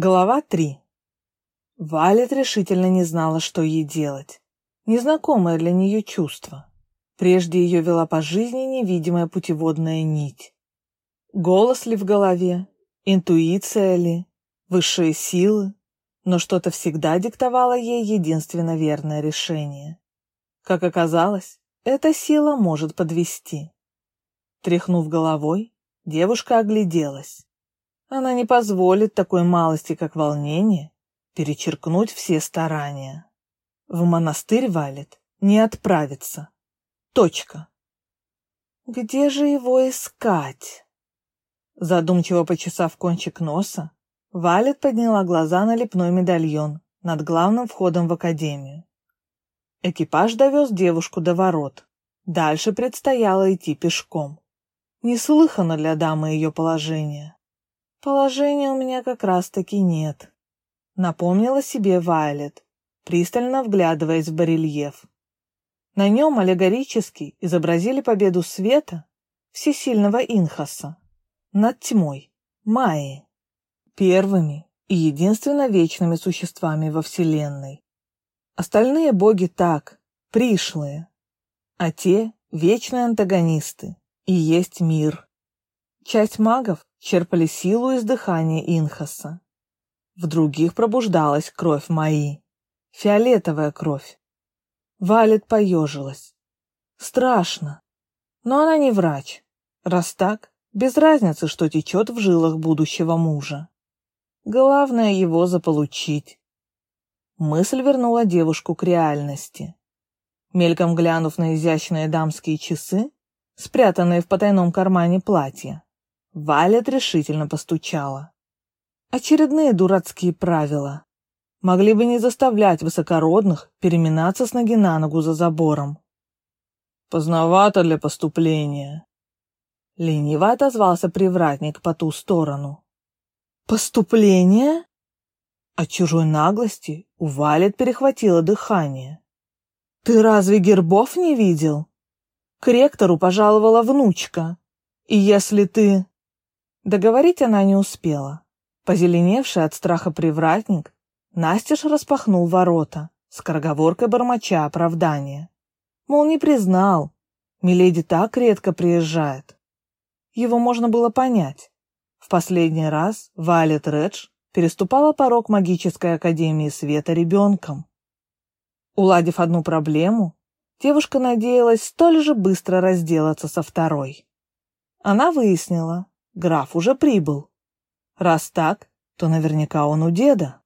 Глава 3. Валет решительно не знала, что ей делать. Незнакомое для нее чувство. Прежде ее вела по жизни невидимая путеводная нить. Голос ли в голове? Интуиция ли? Высшие силы? Но что-то всегда диктовало ей единственно верное решение. Как оказалось, эта сила может подвести. Тряхнув головой, девушка огляделась. Она не позволит такой малости, как волнение, перечеркнуть все старания. В монастырь валит, не отправится. Точка. Где же его искать? Задумчиво почесав кончик носа, Валет подняла глаза на лепной медальон над главным входом в академию. Экипаж довез девушку до ворот. Дальше предстояло идти пешком. Неслыханно для дамы ее положение. Положения у меня как раз-таки нет. Напомнила себе Вайлет, пристально вглядываясь в барельеф. На нем аллегорически изобразили победу света, всесильного Инхаса, над тьмой, Майи, первыми и единственно вечными существами во Вселенной. Остальные боги так, пришлые, а те — вечные антагонисты, и есть мир. Часть магов черпали силу из дыхания Инхаса. В других пробуждалась кровь Маи, фиолетовая кровь. Валет поежилась. Страшно. Но она не врач. Раз так, без разницы, что течет в жилах будущего мужа. Главное его заполучить. Мысль вернула девушку к реальности. Мельком глянув на изящные дамские часы, спрятанные в потайном кармане платья, Валет решительно постучала. Очередные дурацкие правила. Могли бы не заставлять высокородных переминаться с ноги на ногу за забором. Поздновато для поступления. Лениво отозвался привратник по ту сторону. Поступление? От чужой наглости у Валет перехватило дыхание. Ты разве гербов не видел? К ректору пожаловала внучка. И если ты... Договорить она не успела. Позеленевший от страха привратник настежь распахнул ворота, скороговоркой бормоча оправдания. Мол, не признал, Миледи так редко приезжает. Его можно было понять. В последний раз Валет Редж переступала порог магической академии света ребенком. Уладив одну проблему, девушка надеялась столь же быстро разделаться со второй. Она выяснила, граф уже прибыл. Раз так, то наверняка он у деда.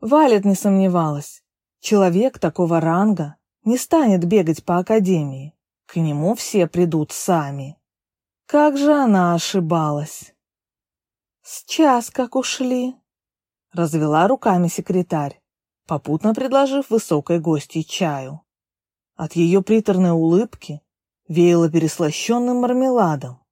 Валет не сомневалась. Человек такого ранга не станет бегать по академии. К нему все придут сами. Как же она ошибалась. «Сейчас как ушли», — развела руками секретарь, попутно предложив высокой гости чаю. От ее приторной улыбки веяло переслащенным мармеладом.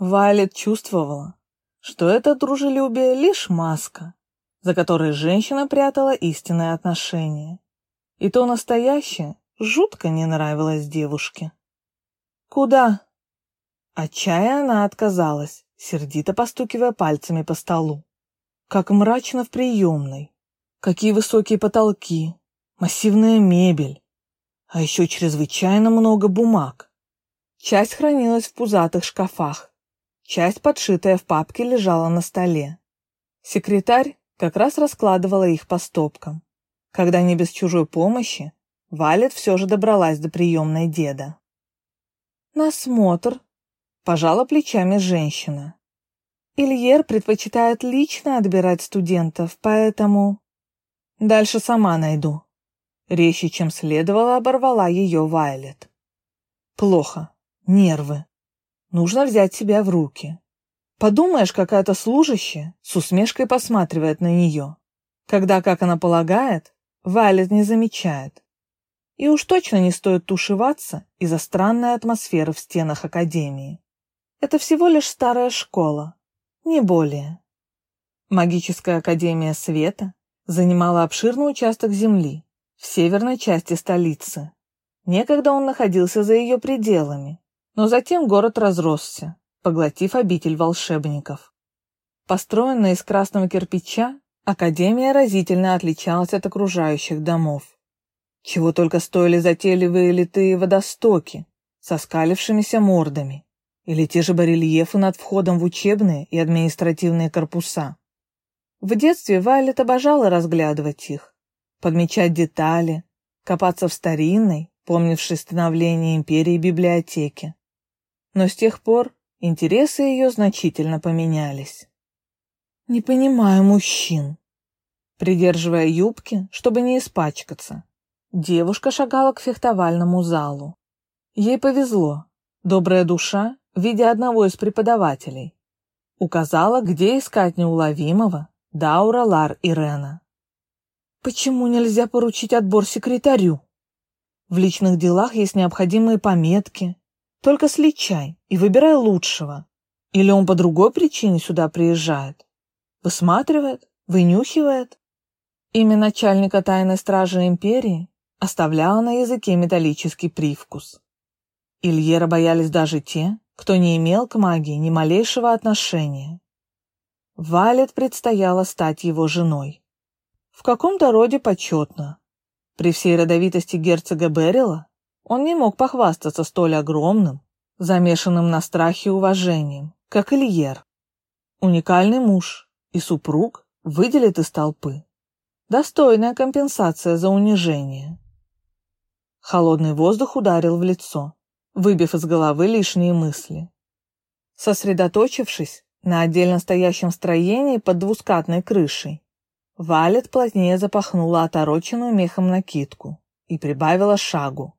Вайлет чувствовала, что это дружелюбие лишь маска, за которой женщина прятала истинное отношение. И то настоящее жутко не нравилось девушке. «Куда?» От чая она отказалась, сердито постукивая пальцами по столу. Как мрачно в приемной. Какие высокие потолки, массивная мебель, а еще чрезвычайно много бумаг. Часть хранилась в пузатых шкафах, Часть, подшитая в папке, лежала на столе. Секретарь как раз раскладывала их по стопкам. Когда не без чужой помощи, Валет все же добралась до приемной деда. «На смотр», — пожала плечами женщина. «Ильер предпочитает лично отбирать студентов, поэтому...» «Дальше сама найду». Резче, чем следовало, оборвала ее Вайлет. «Плохо. Нервы. Нужно взять себя в руки. Подумаешь, какая-то служащая с усмешкой посматривает на нее, когда, как она полагает, Вайлет не замечает. И уж точно не стоит тушеваться из-за странной атмосферы в стенах Академии. Это всего лишь старая школа, не более. Магическая Академия Света занимала обширный участок земли в северной части столицы. Некогда он находился за ее пределами, но затем город разросся, поглотив обитель волшебников. Построенная из красного кирпича, Академия разительно отличалась от окружающих домов. Чего только стоили затейливые литые водостоки со скалившимися мордами или те же барельефы над входом в учебные и административные корпуса. В детстве Вайлет обожала разглядывать их, подмечать детали, копаться в старинной, помнившей становление империи библиотеке. Но с тех пор интересы ее значительно поменялись. «Не понимаю мужчин», придерживая юбки, чтобы не испачкаться. Девушка шагала к фехтовальному залу. Ей повезло. Добрая душа, видя одного из преподавателей, указала, где искать неуловимого Даура Лар Ирена. Почему нельзя поручить отбор секретарю? В личных делах есть необходимые пометки. Только сличай и выбирай лучшего. Или он по другой причине сюда приезжает? Высматривает? Вынюхивает? Имя начальника тайной стражи империи оставляло на языке металлический привкус. Ильера боялись даже те, кто не имел к магии ни малейшего отношения. Валет предстояло стать его женой. В каком-то роде почетно. При всей родовитости герцога Беррила он не мог похвастаться столь огромным, замешанным на страхе уважением, как Ильер. Уникальный муж и супруг выделит из толпы Достойная компенсация за унижение. Холодный воздух ударил в лицо, выбив из головы лишние мысли. Сосредоточившись на отдельно стоящем строении под двускатной крышей, Валет плотнее запахнула отороченную мехом накидку и прибавила шагу.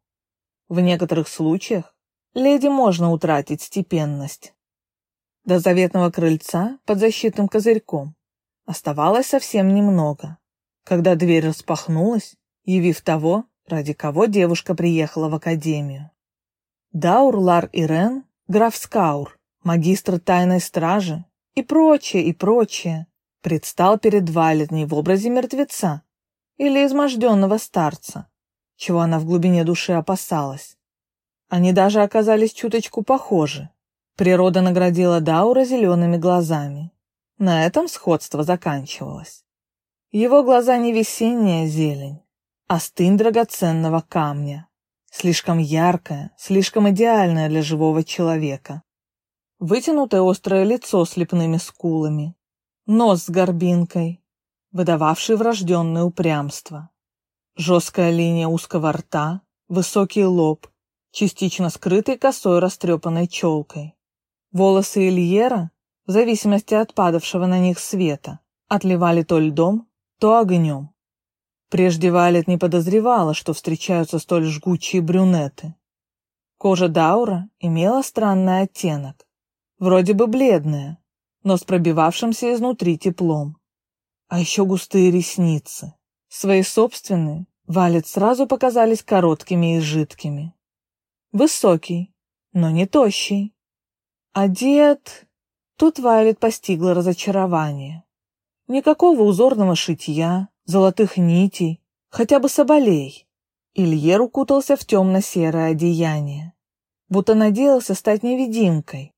В некоторых случаях леди можно утратить степенность. До заветного крыльца под защитным козырьком оставалось совсем немного когда дверь распахнулась, явив того, ради кого девушка приехала в академию. Даур Лар Ирен, граф Скаур, магистр тайной стражи и прочее, и прочее, предстал перед Валетней в образе мертвеца или изможденного старца, чего она в глубине души опасалась. Они даже оказались чуточку похожи. Природа наградила Даура зелеными глазами. На этом сходство заканчивалось. Его глаза не весенняя зелень, а стынь драгоценного камня. Слишком яркая, слишком идеальная для живого человека. Вытянутое острое лицо с лепными скулами, нос с горбинкой, выдававший врожденное упрямство. Жесткая линия узкого рта, высокий лоб, частично скрытый косой растрепанной челкой. Волосы Ильера, в зависимости от падавшего на них света, отливали то льдом, то огнем. Прежде Валет не подозревала, что встречаются столь жгучие брюнеты. Кожа Даура имела странный оттенок, вроде бы бледная, но с пробивавшимся изнутри теплом. А еще густые ресницы. Свои собственные Валет сразу показались короткими и жидкими. Высокий, но не тощий. Одет... Тут Вайлет постигла разочарование. Никакого узорного шитья, золотых нитей, хотя бы соболей. Ильер укутался в темно-серое одеяние, будто надеялся стать невидимкой.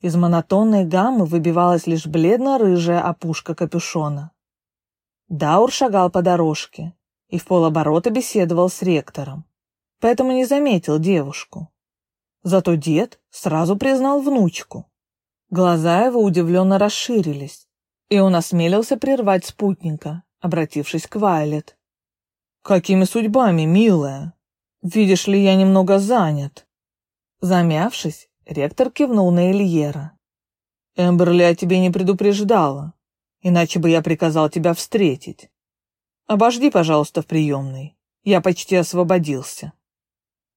Из монотонной гаммы выбивалась лишь бледно-рыжая опушка капюшона. Даур шагал по дорожке и в полоборота беседовал с ректором, поэтому не заметил девушку. Зато дед сразу признал внучку. Глаза его удивленно расширились, и он осмелился прервать спутника, обратившись к Вайлет. «Какими судьбами, милая? Видишь ли, я немного занят». Замявшись, ректор кивнул на Ильера. «Эмберли о тебе не предупреждала, иначе бы я приказал тебя встретить. Обожди, пожалуйста, в приемной. Я почти освободился».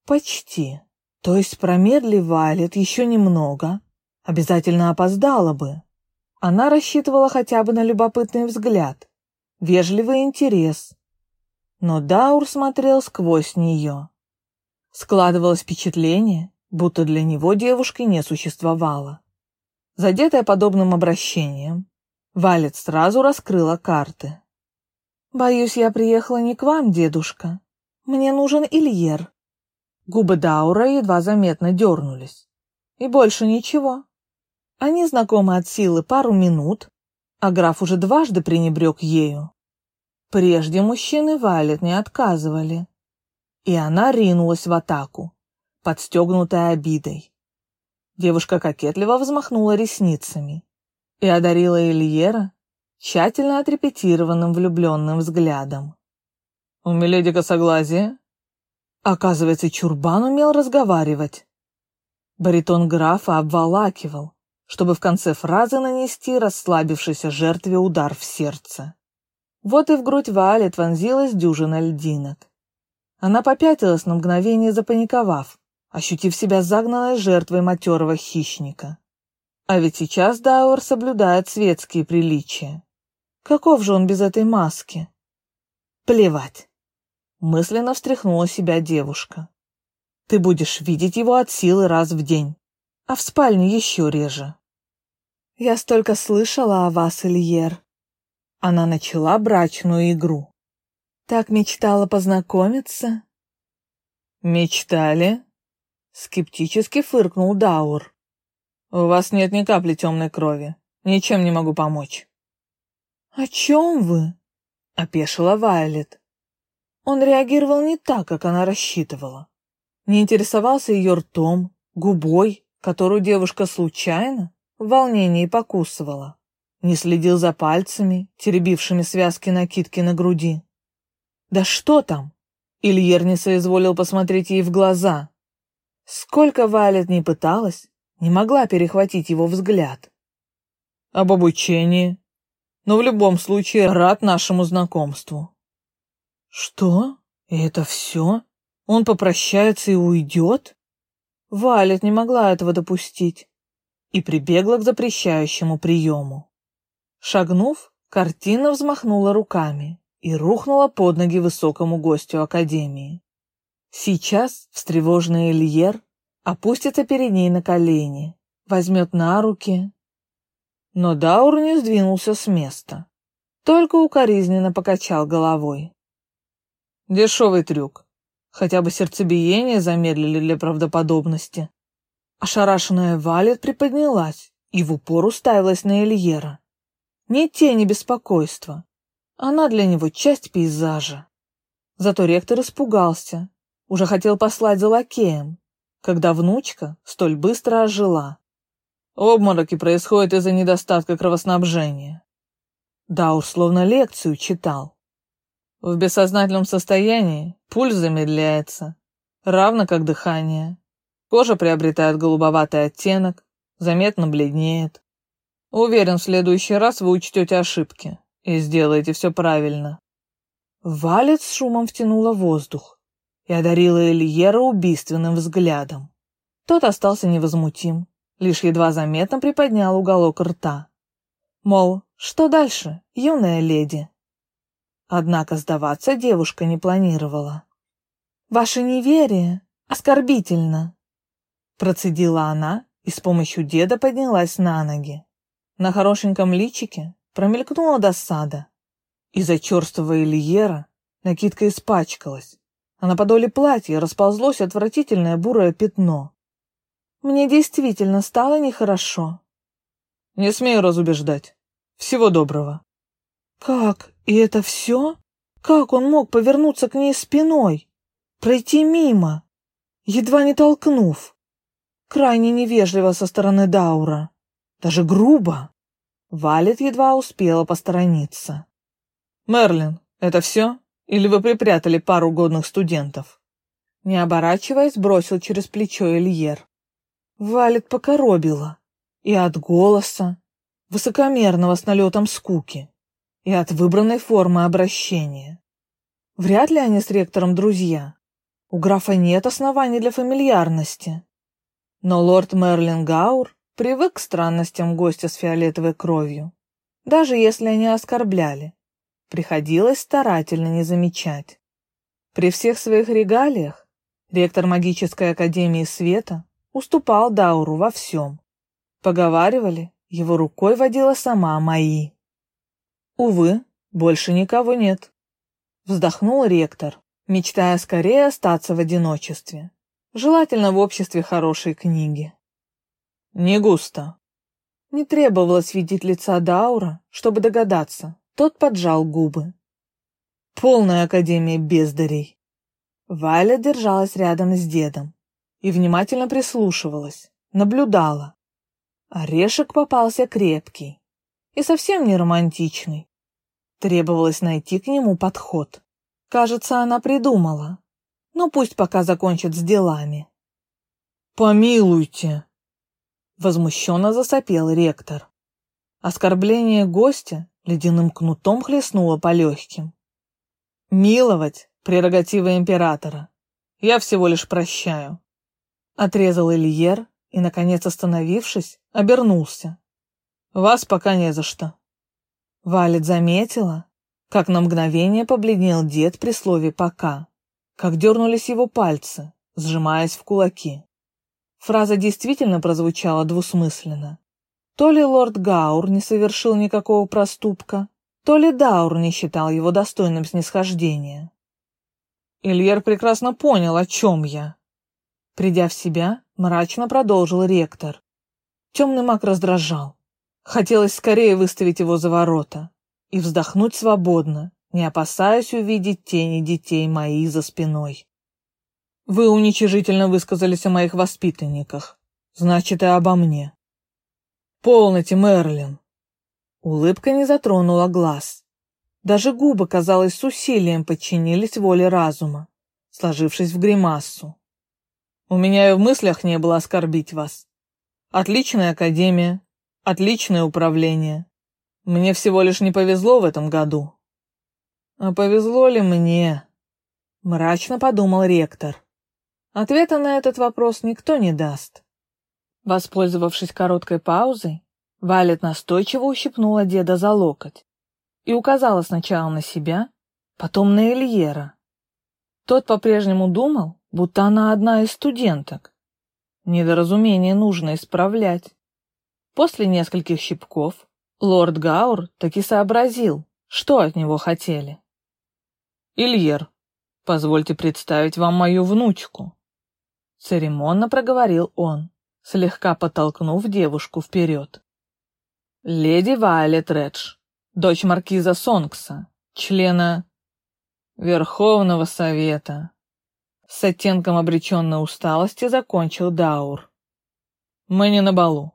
«Почти. То есть промедли Вайлет еще немного. Обязательно опоздала бы, она рассчитывала хотя бы на любопытный взгляд, вежливый интерес. Но Даур смотрел сквозь нее. Складывалось впечатление, будто для него девушки не существовало. Задетая подобным обращением, Валет сразу раскрыла карты. «Боюсь, я приехала не к вам, дедушка. Мне нужен Ильер». Губы Даура едва заметно дернулись. И больше ничего. Они знакомы от силы пару минут, а граф уже дважды пренебрег ею. Прежде мужчины Вайлет не отказывали, и она ринулась в атаку, подстегнутая обидой. Девушка кокетливо взмахнула ресницами и одарила Ильера тщательно отрепетированным влюбленным взглядом. «У Миледи косоглазие?» Оказывается, Чурбан умел разговаривать. Баритон графа обволакивал, чтобы в конце фразы нанести расслабившейся жертве удар в сердце. Вот и в грудь Валет вонзилась дюжина льдинок. Она попятилась на мгновение, запаниковав, ощутив себя загнанной жертвой матерого хищника. А ведь сейчас Дауэр соблюдает светские приличия. Каков же он без этой маски? Плевать. Мысленно встряхнула себя девушка. Ты будешь видеть его от силы раз в день, а в спальне еще реже. Я столько слышала о вас, Ильер. Она начала брачную игру. Так мечтала познакомиться. Мечтали? Скептически фыркнул Даур. У вас нет ни капли темной крови. Ничем не могу помочь. О чем вы? Опешила Вайлет. Он реагировал не так, как она рассчитывала. Не интересовался ее ртом, губой, которую девушка случайно в волнении покусывала. Не следил за пальцами, теребившими связки накидки на груди. Да что там? Ильер не соизволил посмотреть ей в глаза. Сколько Валет не пыталась, не могла перехватить его взгляд. Об обучении. Но в любом случае рад нашему знакомству. Что? И это все? Он попрощается и уйдет? Валет не могла этого допустить и прибегла к запрещающему приему. Шагнув, картина взмахнула руками и рухнула под ноги высокому гостю Академии. Сейчас встревоженный Ильер опустится перед ней на колени, возьмет на руки. Но Даур не сдвинулся с места, только укоризненно покачал головой. Дешевый трюк. Хотя бы сердцебиение замедлили для правдоподобности. Ошарашенная Валет приподнялась и в упор уставилась на Эльера. Ни тени беспокойства. Она для него часть пейзажа. Зато ректор испугался, уже хотел послать за лакеем, когда внучка столь быстро ожила. Обмороки происходят из-за недостатка кровоснабжения. Даур словно лекцию читал. В бессознательном состоянии пульс замедляется, равно как дыхание. Кожа приобретает голубоватый оттенок, заметно бледнеет. Уверен, в следующий раз вы учтете ошибки и сделаете все правильно. Валет с шумом втянула воздух и одарила Эльера убийственным взглядом. Тот остался невозмутим, лишь едва заметно приподнял уголок рта. Мол, что дальше, юная леди? Однако сдаваться девушка не планировала. «Ваше неверие оскорбительно», — процедила она и с помощью деда поднялась на ноги. На хорошеньком личике промелькнула досада. Из-за черствого Ильера накидка испачкалась, а на подоле платья расползлось отвратительное бурое пятно. Мне действительно стало нехорошо. Не смею разубеждать. Всего доброго. Как? И это все? Как он мог повернуться к ней спиной? Пройти мимо, едва не толкнув? Крайне невежливо со стороны Даура. Даже грубо. Валет едва успела посторониться. «Мерлин, это все? Или вы припрятали пару годных студентов?» Не оборачиваясь, бросил через плечо Эльер. Валет покоробила. И от голоса, высокомерного с налетом скуки и от выбранной формы обращения. Вряд ли они с ректором друзья. У графа нет оснований для фамильярности. Но лорд Мерлин Гаур привык к странностям гостя с фиолетовой кровью. Даже если они оскорбляли, приходилось старательно не замечать. При всех своих регалиях ректор магической академии света уступал Дауру во всем. Поговаривали, его рукой водила сама Маи. Увы, больше никого нет. Вздохнул ректор, мечтая скорее остаться в одиночестве, желательно в обществе хорошей книги. Не густо. Не требовалось видеть лица Даура, чтобы догадаться. Тот поджал губы. Полная академия бездарей. Валя держалась рядом с дедом и внимательно прислушивалась, наблюдала. Орешек попался крепкий и совсем не романтичный. Требовалось найти к нему подход. Кажется, она придумала. Ну, пусть пока закончит с делами. «Помилуйте!» Возмущенно засопел ректор. Оскорбление гостя ледяным кнутом хлестнуло по легким. «Миловать — прерогатива императора. Я всего лишь прощаю». Отрезал Ильер и, наконец остановившись, обернулся. «Вас пока не за что». Валет заметила, как на мгновение побледнел дед при слове «пока», как дернулись его пальцы, сжимаясь в кулаки. Фраза действительно прозвучала двусмысленно. То ли лорд Гаур не совершил никакого проступка, то ли Даур не считал его достойным снисхождения. Ильер прекрасно понял, о чем я. Придя в себя, мрачно продолжил ректор. Темный маг раздражал. Хотелось скорее выставить его за ворота и вздохнуть свободно, не опасаясь увидеть тени детей мои за спиной. Вы уничижительно высказались о моих воспитанниках. Значит, и обо мне. Полноте, Мерлин. Улыбка не затронула глаз. Даже губы, казалось, с усилием подчинились воле разума, сложившись в гримассу. У меня и в мыслях не было оскорбить вас. Отличная академия, отличное управление. Мне всего лишь не повезло в этом году. А повезло ли мне? Мрачно подумал ректор. Ответа на этот вопрос никто не даст. Воспользовавшись короткой паузой, Валет настойчиво ущипнула деда за локоть и указала сначала на себя, потом на Эльера. Тот по-прежнему думал, будто она одна из студенток. Недоразумение нужно исправлять. После нескольких щипков лорд Гаур таки сообразил, что от него хотели. «Ильер, позвольте представить вам мою внучку», Церемонно проговорил он, слегка подтолкнув девушку вперед. Леди Вайлет Редж, дочь маркиза Сонгса, члена Верховного Совета. С оттенком обреченной усталости закончил Даур. Мы не на балу.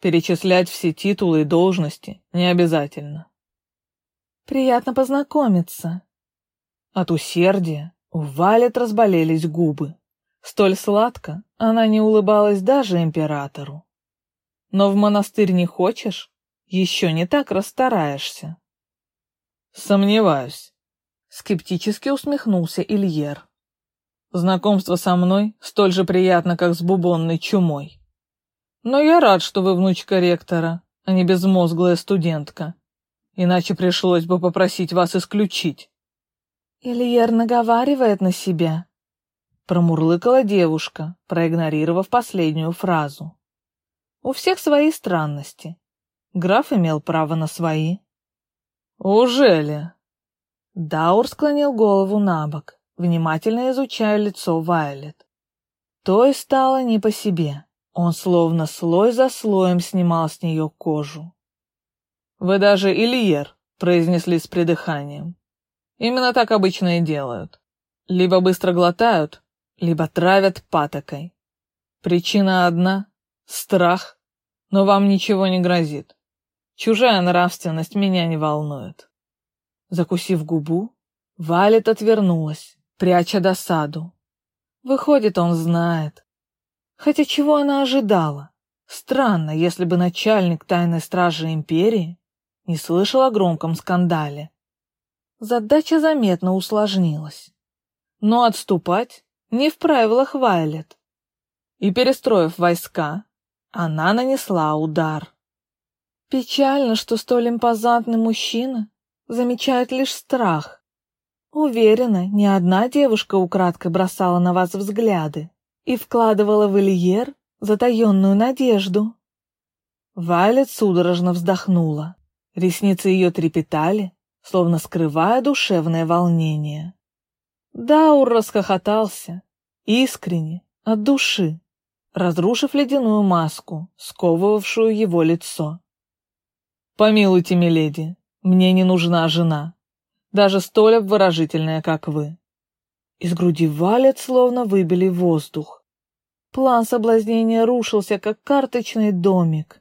Перечислять все титулы и должности не обязательно. Приятно познакомиться. От усердия у Валет разболелись губы. Столь сладко она не улыбалась даже императору. Но в монастырь не хочешь, еще не так расстараешься. Сомневаюсь. Скептически усмехнулся Ильер. Знакомство со мной столь же приятно, как с бубонной чумой. Но я рад, что вы внучка ректора, а не безмозглая студентка. Иначе пришлось бы попросить вас исключить. Ильер наговаривает на себя, Промурлыкала девушка, проигнорировав последнюю фразу. У всех свои странности. Граф имел право на свои. «Ужели?» Даур склонил голову на бок, внимательно изучая лицо Вайлет. То и стало не по себе. Он словно слой за слоем снимал с нее кожу. «Вы даже Ильер», — произнесли с придыханием. «Именно так обычно и делают. Либо быстро глотают, либо травят патокой. Причина одна — страх, но вам ничего не грозит. Чужая нравственность меня не волнует. Закусив губу, Валет отвернулась, пряча досаду. Выходит, он знает. Хотя чего она ожидала? Странно, если бы начальник тайной стражи империи не слышал о громком скандале. Задача заметно усложнилась. Но отступать не в правилах Вайлет. И перестроив войска, она нанесла удар. Печально, что столь импозантный мужчина замечает лишь страх. Уверена, ни одна девушка украдкой бросала на вас взгляды и вкладывала в Ильер затаенную надежду. Вайлет судорожно вздохнула. Ресницы ее трепетали, словно скрывая душевное волнение. Даур расхохотался, искренне, от души. разрушив ледяную маску, сковывавшую его лицо. «Помилуйте, миледи, мне не нужна жена, даже столь обворожительная, как вы». Из груди Валет словно выбили воздух. План соблазнения рушился, как карточный домик.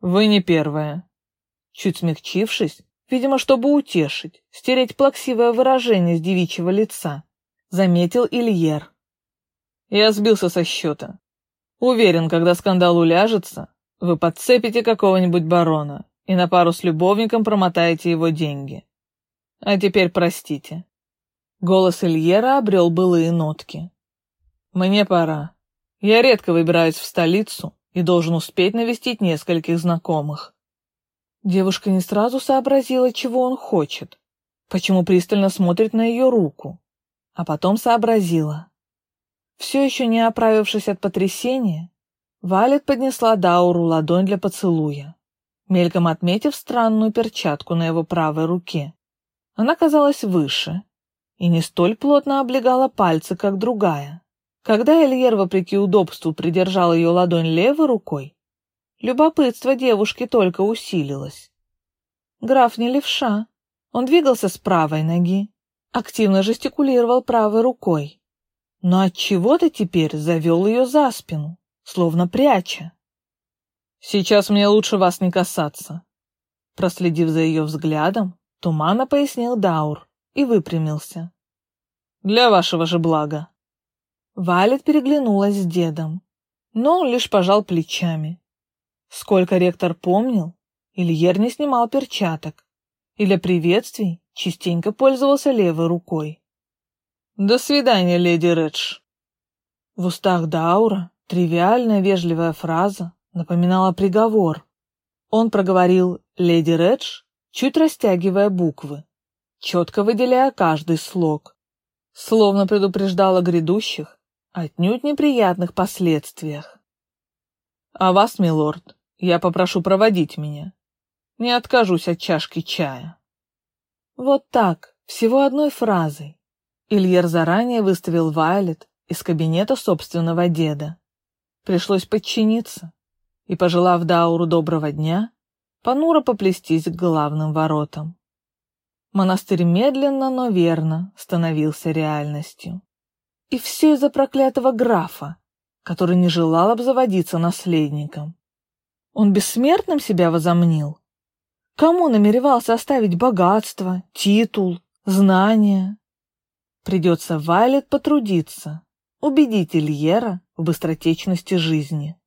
«Вы не первая». Чуть смягчившись, видимо, чтобы утешить, стереть плаксивое выражение с девичьего лица, заметил Ильер. Я сбился со счета. Уверен, когда скандал уляжется, вы подцепите какого-нибудь барона и на пару с любовником промотаете его деньги. А теперь простите. Голос Ильера обрел былые нотки. Мне пора. Я редко выбираюсь в столицу и должен успеть навестить нескольких знакомых. Девушка не сразу сообразила, чего он хочет, почему пристально смотрит на ее руку, а потом сообразила. Все еще не оправившись от потрясения, Валет поднесла Дауру ладонь для поцелуя, мельком отметив странную перчатку на его правой руке. Она казалась выше и не столь плотно облегала пальцы, как другая. Когда Эльер, вопреки удобству, придержал ее ладонь левой рукой, Любопытство девушки только усилилось. Граф не левша. Он двигался с правой ноги, активно жестикулировал правой рукой. Но от чего то теперь завел ее за спину, словно пряча. «Сейчас мне лучше вас не касаться». Проследив за ее взглядом, туманно пояснил Даур и выпрямился. «Для вашего же блага». Валет переглянулась с дедом, но лишь пожал плечами. Сколько ректор помнил, Ильер не снимал перчаток и для приветствий частенько пользовался левой рукой. «До свидания, леди Редж». В устах Даура тривиальная вежливая фраза напоминала приговор. Он проговорил «леди Редж», чуть растягивая буквы, четко выделяя каждый слог, словно предупреждал о грядущих, отнюдь неприятных последствиях. «А вас, милорд, я попрошу проводить меня. Не откажусь от чашки чая. Вот так, всего одной фразой. Ильер заранее выставил Вайлет из кабинета собственного деда. Пришлось подчиниться и, пожелав Дауру доброго дня, понуро поплестись к главным воротам. Монастырь медленно, но верно становился реальностью. И все из-за проклятого графа, который не желал обзаводиться наследником. Он бессмертным себя возомнил? Кому намеревался оставить богатство, титул, знания? Придется Вайлет потрудиться, убедить Ильера в быстротечности жизни.